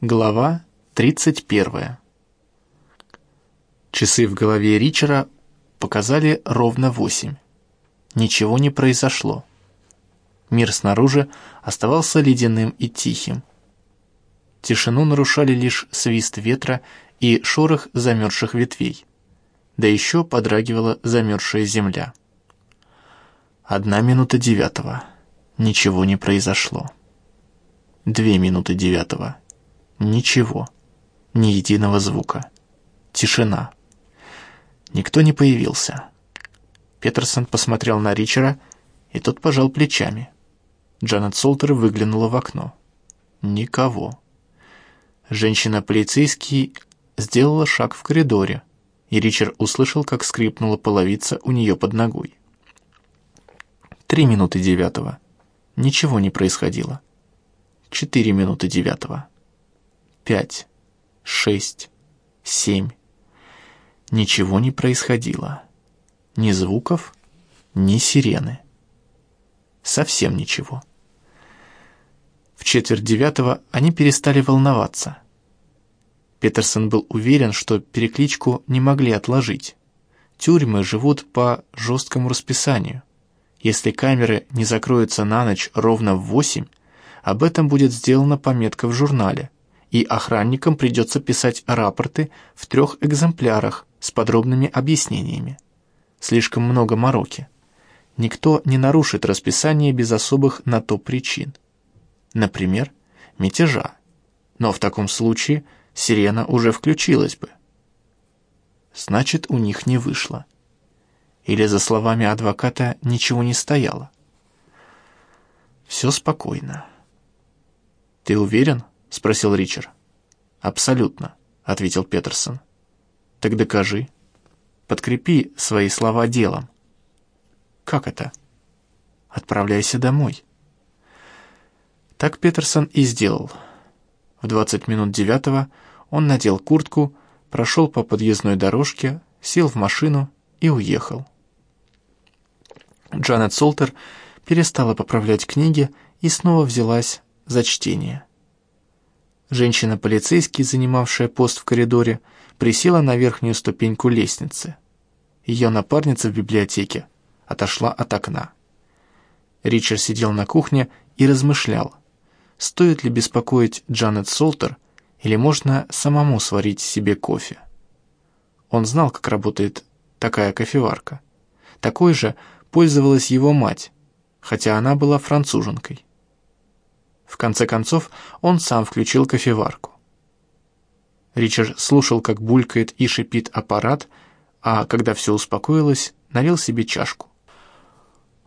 Глава 31. Часы в голове Ричера показали ровно восемь. Ничего не произошло. Мир снаружи оставался ледяным и тихим. Тишину нарушали лишь свист ветра и шорох замерзших ветвей. Да еще подрагивала замерзшая земля. Одна минута девятого. Ничего не произошло. Две минуты девятого. Ничего. Ни единого звука. Тишина. Никто не появился. Петерсон посмотрел на Ричера, и тот пожал плечами. Джанет Солтер выглянула в окно. Никого. Женщина-полицейский сделала шаг в коридоре, и Ричард услышал, как скрипнула половица у нее под ногой. Три минуты девятого. Ничего не происходило. Четыре минуты девятого пять, шесть, семь. Ничего не происходило. Ни звуков, ни сирены. Совсем ничего. В четверть девятого они перестали волноваться. Петерсон был уверен, что перекличку не могли отложить. Тюрьмы живут по жесткому расписанию. Если камеры не закроются на ночь ровно в восемь, об этом будет сделана пометка в журнале – и охранникам придется писать рапорты в трех экземплярах с подробными объяснениями. Слишком много мороки. Никто не нарушит расписание без особых на то причин. Например, мятежа. Но в таком случае сирена уже включилась бы. Значит, у них не вышло. Или за словами адвоката ничего не стояло. Все спокойно. «Ты уверен?» — спросил Ричард. «Абсолютно», — ответил Петерсон. «Так докажи. Подкрепи свои слова делом». «Как это?» «Отправляйся домой». Так Петерсон и сделал. В двадцать минут девятого он надел куртку, прошел по подъездной дорожке, сел в машину и уехал. Джанет Солтер перестала поправлять книги и снова взялась за чтение. Женщина-полицейский, занимавшая пост в коридоре, присела на верхнюю ступеньку лестницы. Ее напарница в библиотеке отошла от окна. Ричард сидел на кухне и размышлял, стоит ли беспокоить Джанет Солтер или можно самому сварить себе кофе. Он знал, как работает такая кофеварка. Такой же пользовалась его мать, хотя она была француженкой. В конце концов, он сам включил кофеварку. Ричард слушал, как булькает и шипит аппарат, а когда все успокоилось, налил себе чашку.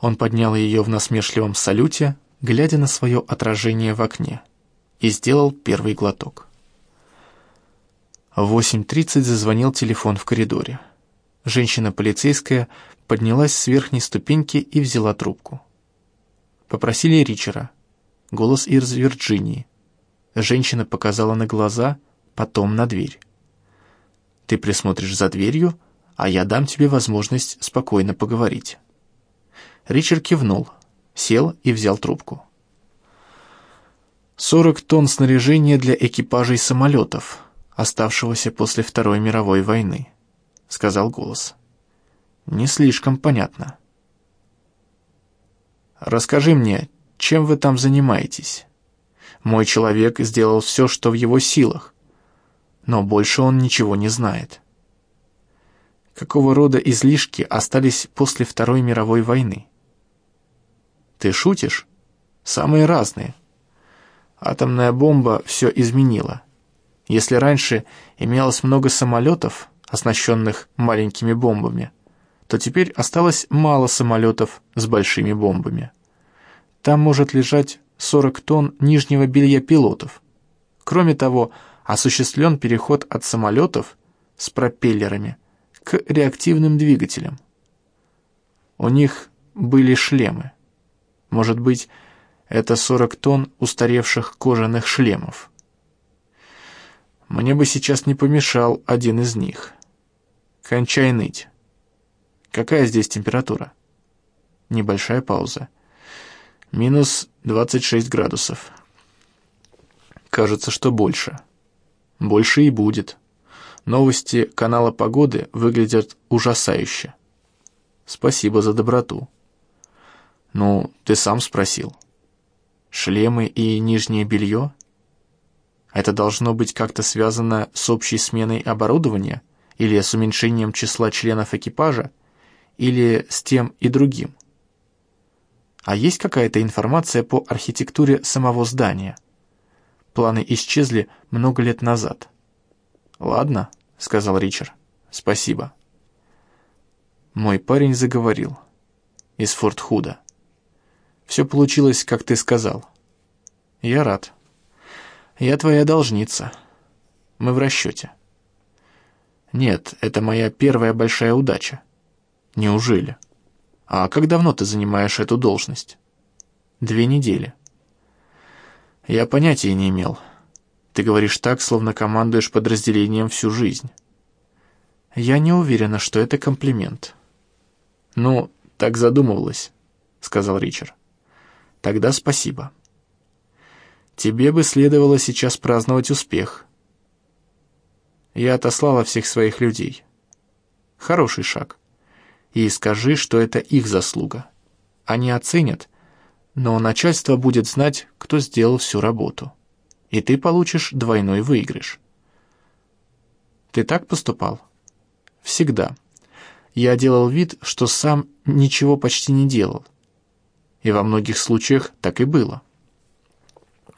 Он поднял ее в насмешливом салюте, глядя на свое отражение в окне, и сделал первый глоток. В 8.30 зазвонил телефон в коридоре. Женщина-полицейская поднялась с верхней ступеньки и взяла трубку. Попросили Ричера, голос из Вирджинии. Женщина показала на глаза, потом на дверь. «Ты присмотришь за дверью, а я дам тебе возможность спокойно поговорить». Ричард кивнул, сел и взял трубку. «Сорок тонн снаряжения для экипажей самолетов, оставшегося после Второй мировой войны», — сказал голос. «Не слишком понятно». «Расскажи мне, чем вы там занимаетесь? Мой человек сделал все, что в его силах, но больше он ничего не знает. Какого рода излишки остались после Второй мировой войны? Ты шутишь? Самые разные. Атомная бомба все изменила. Если раньше имелось много самолетов, оснащенных маленькими бомбами, то теперь осталось мало самолетов с большими бомбами. Там может лежать 40 тонн нижнего белья пилотов. Кроме того, осуществлен переход от самолетов с пропеллерами к реактивным двигателям. У них были шлемы. Может быть, это 40 тонн устаревших кожаных шлемов. Мне бы сейчас не помешал один из них. Кончай ныть. Какая здесь температура? Небольшая пауза минус 26 градусов. кажется, что больше. Больше и будет. Новости канала погоды выглядят ужасающе. Спасибо за доброту. Ну, ты сам спросил. Шлемы и нижнее белье? Это должно быть как-то связано с общей сменой оборудования или с уменьшением числа членов экипажа, или с тем и другим. А есть какая-то информация по архитектуре самого здания? Планы исчезли много лет назад. «Ладно», — сказал Ричард. «Спасибо». Мой парень заговорил. Из Форт Худа. «Все получилось, как ты сказал. Я рад. Я твоя должница. Мы в расчете». «Нет, это моя первая большая удача». «Неужели? А как давно ты занимаешь эту должность?» «Две недели». «Я понятия не имел. Ты говоришь так, словно командуешь подразделением всю жизнь». «Я не уверена, что это комплимент». «Ну, так задумывалась», — сказал Ричард. «Тогда спасибо». «Тебе бы следовало сейчас праздновать успех», я отослала всех своих людей. Хороший шаг. И скажи, что это их заслуга. Они оценят, но начальство будет знать, кто сделал всю работу. И ты получишь двойной выигрыш. Ты так поступал? Всегда. Я делал вид, что сам ничего почти не делал. И во многих случаях так и было.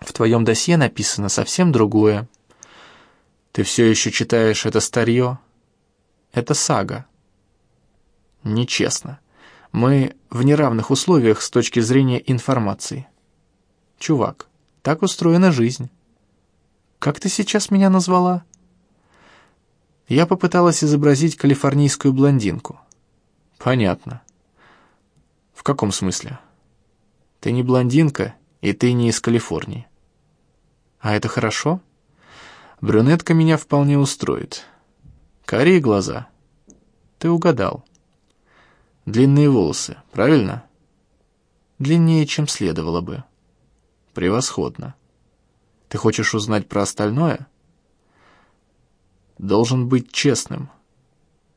В твоем досье написано совсем другое. Ты все еще читаешь это старье? Это сага. Нечестно. Мы в неравных условиях с точки зрения информации. Чувак, так устроена жизнь. Как ты сейчас меня назвала? Я попыталась изобразить калифорнийскую блондинку. Понятно. В каком смысле? Ты не блондинка, и ты не из Калифорнии. А это хорошо? Брюнетка меня вполне устроит. Карие глаза. Ты угадал. Длинные волосы, правильно? Длиннее, чем следовало бы. Превосходно. Ты хочешь узнать про остальное? Должен быть честным.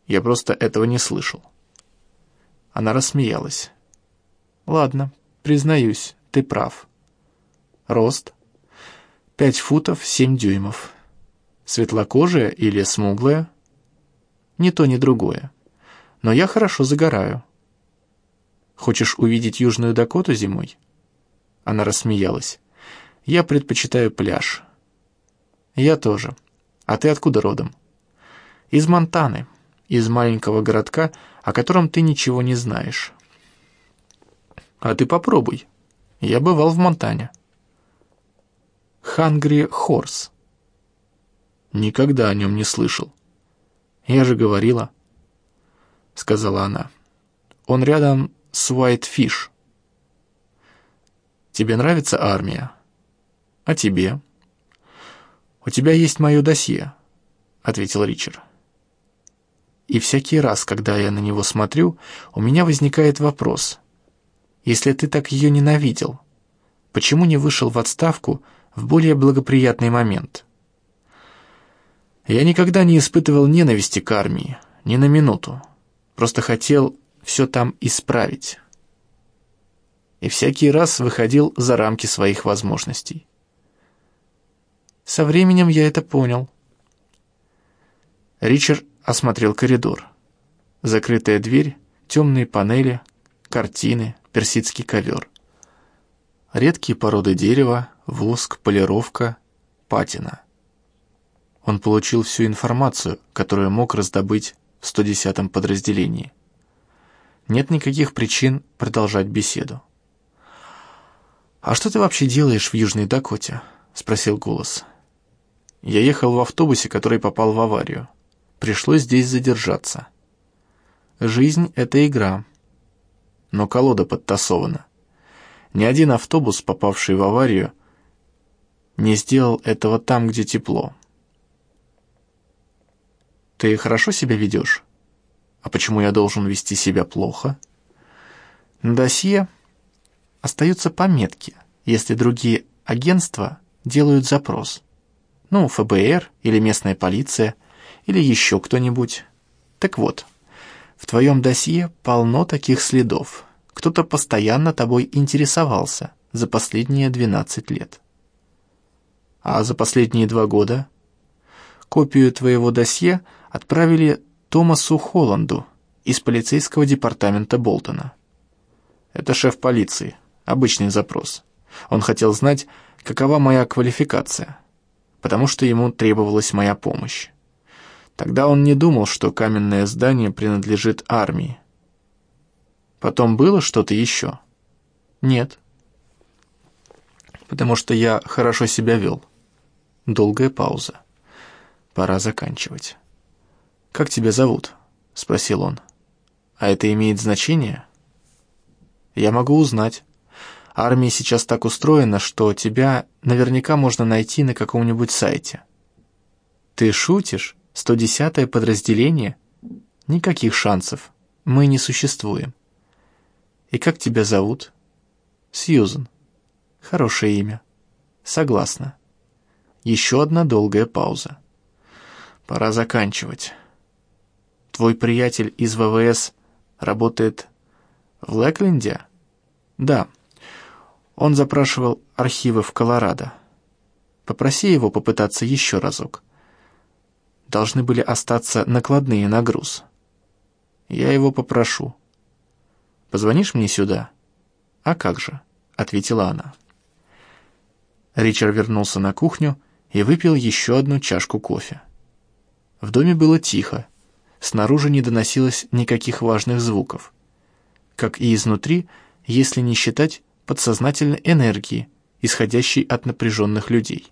Я просто этого не слышал. Она рассмеялась. Ладно, признаюсь, ты прав. Рост? Пять футов семь дюймов. Светлокожая или смуглая? Ни то, ни другое. Но я хорошо загораю. Хочешь увидеть Южную Дакоту зимой? Она рассмеялась. Я предпочитаю пляж. Я тоже. А ты откуда родом? Из Монтаны, из маленького городка, о котором ты ничего не знаешь. А ты попробуй. Я бывал в Монтане. Хангри Хорс. Никогда о нем не слышал. Я же говорила, — сказала она. Он рядом с Уайтфиш. Тебе нравится армия? А тебе? У тебя есть мое досье, — ответил Ричард. И всякий раз, когда я на него смотрю, у меня возникает вопрос. Если ты так ее ненавидел, почему не вышел в отставку в более благоприятный момент?» Я никогда не испытывал ненависти к армии, ни на минуту. Просто хотел все там исправить. И всякий раз выходил за рамки своих возможностей. Со временем я это понял. Ричард осмотрел коридор. Закрытая дверь, темные панели, картины, персидский ковер. Редкие породы дерева, воск, полировка, патина. Он получил всю информацию, которую мог раздобыть в 110-м подразделении. Нет никаких причин продолжать беседу. «А что ты вообще делаешь в Южной Дакоте?» — спросил голос. «Я ехал в автобусе, который попал в аварию. Пришлось здесь задержаться. Жизнь — это игра. Но колода подтасована. Ни один автобус, попавший в аварию, не сделал этого там, где тепло. Ты хорошо себя ведешь? А почему я должен вести себя плохо? На досье остаются пометки, если другие агентства делают запрос. Ну, ФБР или местная полиция, или еще кто-нибудь. Так вот, в твоем досье полно таких следов. Кто-то постоянно тобой интересовался за последние 12 лет. А за последние два года копию твоего досье отправили Томасу Холланду из полицейского департамента Болтона. Это шеф полиции, обычный запрос. Он хотел знать, какова моя квалификация, потому что ему требовалась моя помощь. Тогда он не думал, что каменное здание принадлежит армии. Потом было что-то еще? Нет. Потому что я хорошо себя вел. Долгая пауза. Пора заканчивать. «Как тебя зовут?» — спросил он. «А это имеет значение?» «Я могу узнать. Армия сейчас так устроена, что тебя наверняка можно найти на каком-нибудь сайте». «Ты шутишь? 110-е подразделение? Никаких шансов. Мы не существуем». «И как тебя зовут?» «Сьюзен». «Хорошее имя». «Согласна». Еще одна долгая пауза. «Пора заканчивать». Твой приятель из ВВС работает в Лэкленде? Да. Он запрашивал архивы в Колорадо. Попроси его попытаться еще разок. Должны были остаться накладные на груз. Я его попрошу. Позвонишь мне сюда? А как же, ответила она. Ричард вернулся на кухню и выпил еще одну чашку кофе. В доме было тихо, снаружи не доносилось никаких важных звуков. Как и изнутри, если не считать подсознательной энергии, исходящей от напряженных людей.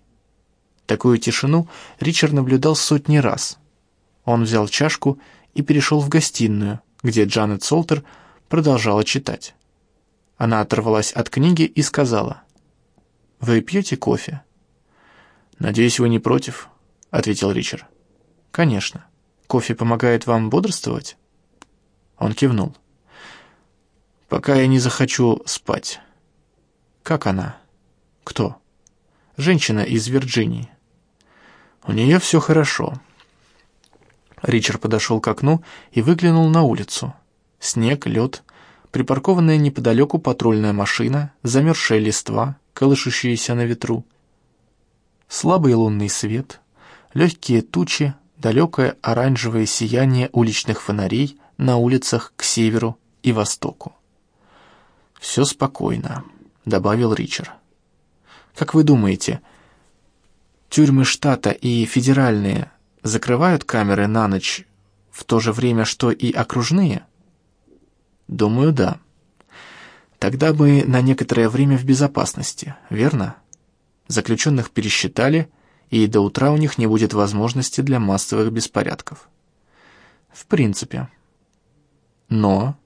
Такую тишину Ричард наблюдал сотни раз. Он взял чашку и перешел в гостиную, где Джанет Солтер продолжала читать. Она оторвалась от книги и сказала, «Вы пьете кофе?» «Надеюсь, вы не против?» — ответил Ричард. «Конечно». Кофе помогает вам бодрствовать?» Он кивнул. «Пока я не захочу спать». «Как она?» «Кто?» «Женщина из Вирджинии». «У нее все хорошо». Ричард подошел к окну и выглянул на улицу. Снег, лед, припаркованная неподалеку патрульная машина, замерзшая листва, колышущаяся на ветру. Слабый лунный свет, легкие тучи, далекое оранжевое сияние уличных фонарей на улицах к северу и востоку. «Все спокойно», — добавил Ричард. «Как вы думаете, тюрьмы штата и федеральные закрывают камеры на ночь в то же время, что и окружные?» «Думаю, да. Тогда мы на некоторое время в безопасности, верно? Заключенных пересчитали — и до утра у них не будет возможности для массовых беспорядков. В принципе. Но...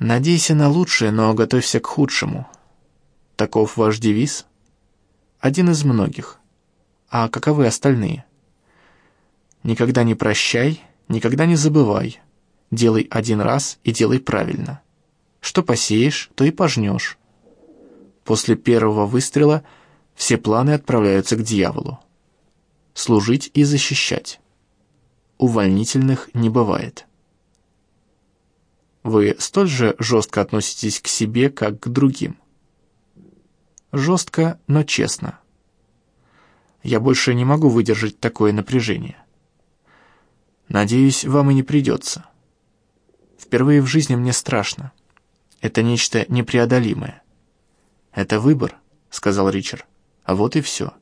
Надейся на лучшее, но готовься к худшему. Таков ваш девиз? Один из многих. А каковы остальные? Никогда не прощай, никогда не забывай. Делай один раз и делай правильно. Что посеешь, то и пожнешь. После первого выстрела – все планы отправляются к дьяволу. Служить и защищать. Увольнительных не бывает. Вы столь же жестко относитесь к себе, как к другим. Жестко, но честно. Я больше не могу выдержать такое напряжение. Надеюсь, вам и не придется. Впервые в жизни мне страшно. Это нечто непреодолимое. Это выбор, сказал Ричард. А вот и все.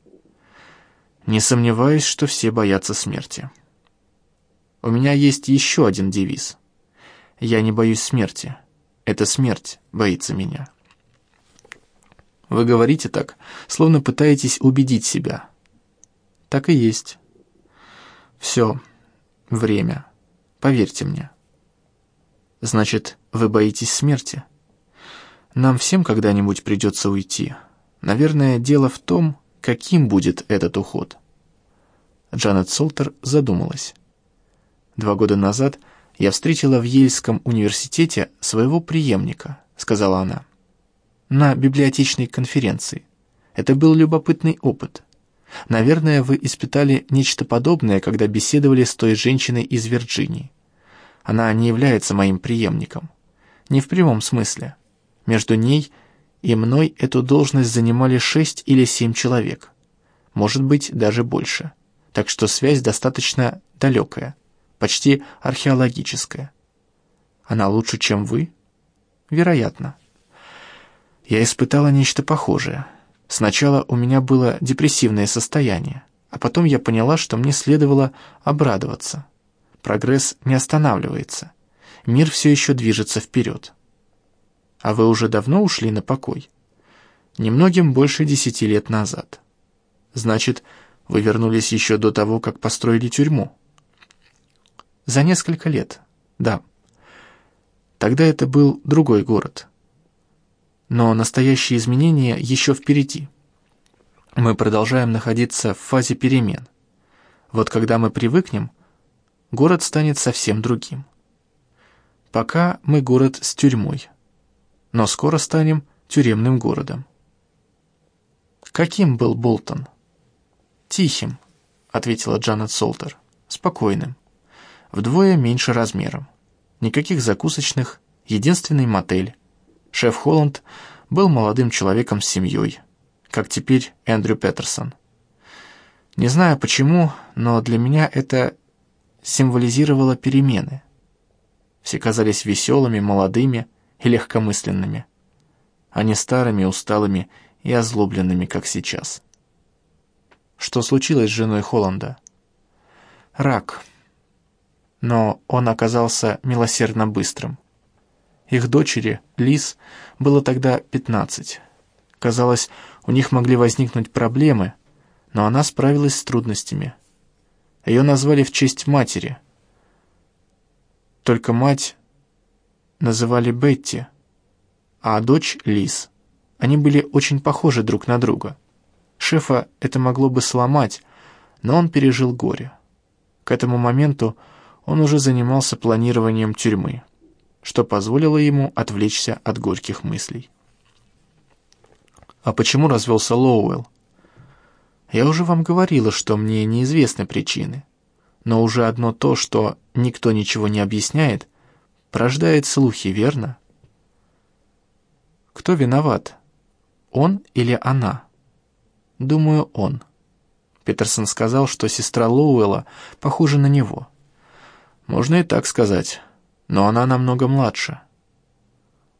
Не сомневаюсь, что все боятся смерти. У меня есть еще один девиз. Я не боюсь смерти. Это смерть боится меня. Вы говорите так, словно пытаетесь убедить себя. Так и есть. Все. Время. Поверьте мне. Значит, вы боитесь смерти? Нам всем когда-нибудь придется уйти. Наверное, дело в том, каким будет этот уход. Джанет Солтер задумалась. Два года назад я встретила в Ельском университете своего преемника, сказала она, на библиотечной конференции. Это был любопытный опыт. Наверное, вы испытали нечто подобное, когда беседовали с той женщиной из Вирджинии. Она не является моим преемником. Не в прямом смысле. Между ней и мной эту должность занимали шесть или семь человек. Может быть, даже больше. Так что связь достаточно далекая, почти археологическая. Она лучше, чем вы? Вероятно. Я испытала нечто похожее. Сначала у меня было депрессивное состояние, а потом я поняла, что мне следовало обрадоваться. Прогресс не останавливается. Мир все еще движется вперед. А вы уже давно ушли на покой? Немногим больше десяти лет назад. Значит, вы вернулись еще до того, как построили тюрьму? За несколько лет, да. Тогда это был другой город. Но настоящие изменения еще впереди. Мы продолжаем находиться в фазе перемен. Вот когда мы привыкнем, город станет совсем другим. Пока мы город с тюрьмой, но скоро станем тюремным городом. Каким был Болтон? Тихим, ответила Джанет Солтер, спокойным, вдвое меньше размером. Никаких закусочных, единственный мотель. Шеф Холланд был молодым человеком с семьей, как теперь Эндрю Петерсон. Не знаю почему, но для меня это символизировало перемены. Все казались веселыми, молодыми и легкомысленными, а не старыми, усталыми и озлобленными, как сейчас. Что случилось с женой Холланда? Рак но он оказался милосердно быстрым. Их дочери, Лиз, было тогда пятнадцать. Казалось, у них могли возникнуть проблемы, но она справилась с трудностями. Ее назвали в честь матери. Только мать называли Бетти, а дочь — Лиз. Они были очень похожи друг на друга. Шефа это могло бы сломать, но он пережил горе. К этому моменту он уже занимался планированием тюрьмы, что позволило ему отвлечься от горьких мыслей. «А почему развелся Лоуэлл?» «Я уже вам говорила, что мне неизвестны причины, но уже одно то, что никто ничего не объясняет, порождает слухи, верно?» «Кто виноват? Он или она?» «Думаю, он». Петерсон сказал, что сестра Лоуэлла похожа на него – можно и так сказать, но она намного младше.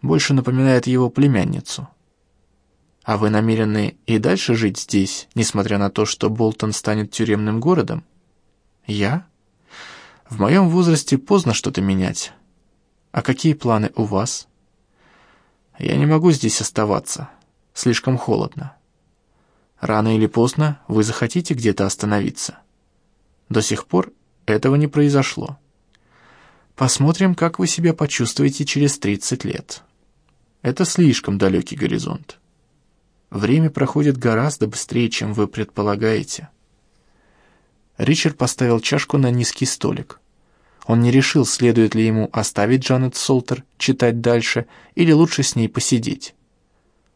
Больше напоминает его племянницу. А вы намерены и дальше жить здесь, несмотря на то, что Болтон станет тюремным городом? Я? В моем возрасте поздно что-то менять. А какие планы у вас? Я не могу здесь оставаться. Слишком холодно. Рано или поздно вы захотите где-то остановиться. До сих пор этого не произошло. Посмотрим, как вы себя почувствуете через 30 лет. Это слишком далекий горизонт. Время проходит гораздо быстрее, чем вы предполагаете. Ричард поставил чашку на низкий столик. Он не решил, следует ли ему оставить Джанет Солтер читать дальше или лучше с ней посидеть.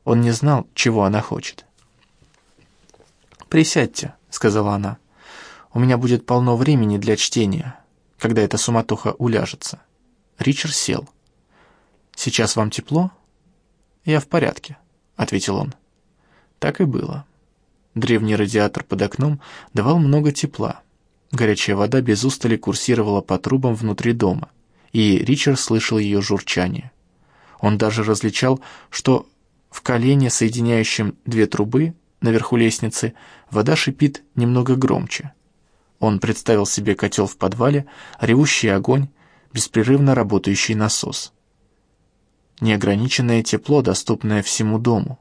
Он не знал, чего она хочет. «Присядьте», — сказала она. «У меня будет полно времени для чтения, когда эта суматоха уляжется. Ричард сел. «Сейчас вам тепло?» «Я в порядке», — ответил он. Так и было. Древний радиатор под окном давал много тепла. Горячая вода без устали курсировала по трубам внутри дома, и Ричард слышал ее журчание. Он даже различал, что в колене, соединяющем две трубы наверху лестницы, вода шипит немного громче. Он представил себе котел в подвале, ревущий огонь, беспрерывно работающий насос. Неограниченное тепло, доступное всему дому.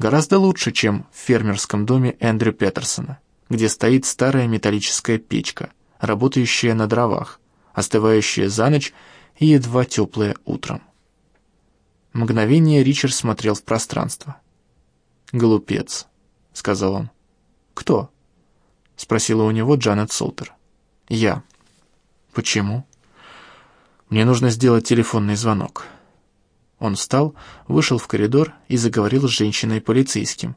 Гораздо лучше, чем в фермерском доме Эндрю Петерсона, где стоит старая металлическая печка, работающая на дровах, остывающая за ночь и едва теплая утром. Мгновение Ричард смотрел в пространство. «Глупец», — сказал он. «Кто?» — спросила у него Джанет Солтер. «Я». «Почему?» «Мне нужно сделать телефонный звонок». Он встал, вышел в коридор и заговорил с женщиной-полицейским,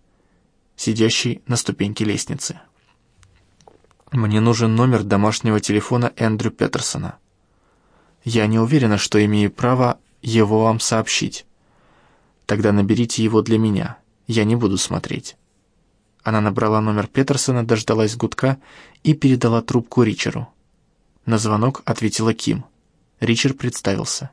сидящий на ступеньке лестницы. «Мне нужен номер домашнего телефона Эндрю Петерсона. Я не уверена, что имею право его вам сообщить. Тогда наберите его для меня, я не буду смотреть». Она набрала номер Петерсона, дождалась гудка и передала трубку Ричеру. На звонок ответила Ким. Ричард представился.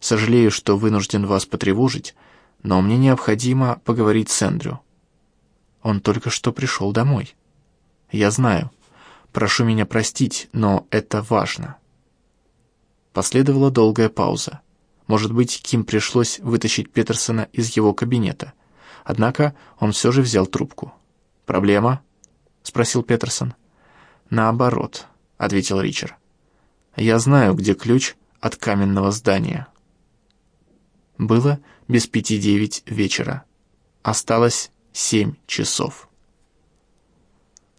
«Сожалею, что вынужден вас потревожить, но мне необходимо поговорить с Эндрю. Он только что пришел домой. Я знаю. Прошу меня простить, но это важно». Последовала долгая пауза. Может быть, Ким пришлось вытащить Петерсона из его кабинета. Однако он все же взял трубку. «Проблема?» — спросил Петерсон. «Наоборот», — ответил Ричард. «Я знаю, где ключ от каменного здания». Было без пяти девять вечера. Осталось семь часов.